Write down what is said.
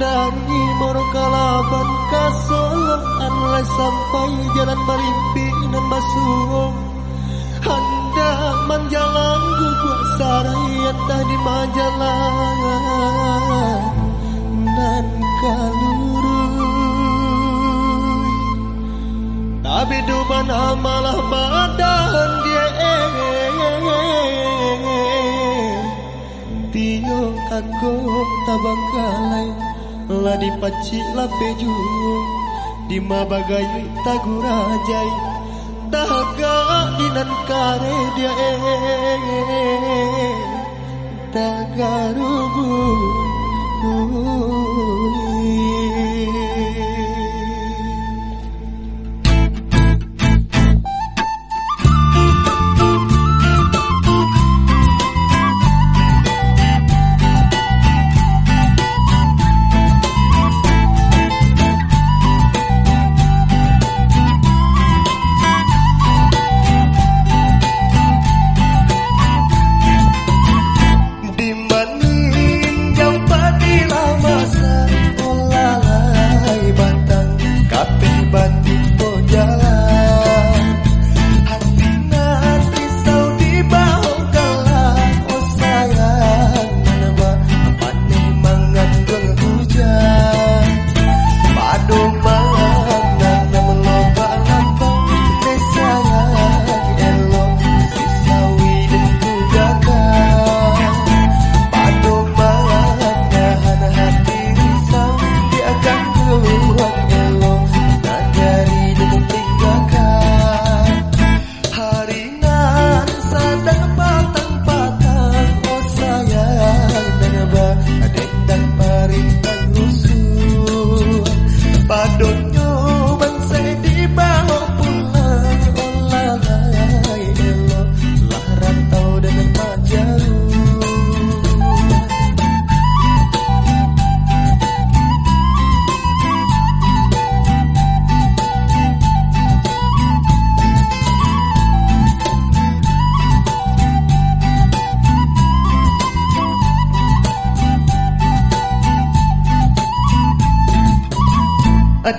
dari Morokalaban ke Solo Anlai sampai jalan merimpi nan basuong Anda menjalan gua sarai tadi majalah nan kalurui. Tapi duman amalah badan dia. Tio aku tabangkalai La dipaci la peju Di mabagai tagurajai. Taga dinan kare dia Tagarugu don't a